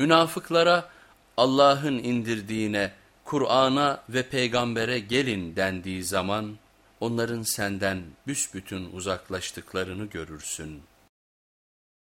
Münafıklara Allah'ın indirdiğine, Kur'an'a ve peygambere gelin dendiği zaman onların senden büsbütün uzaklaştıklarını görürsün.''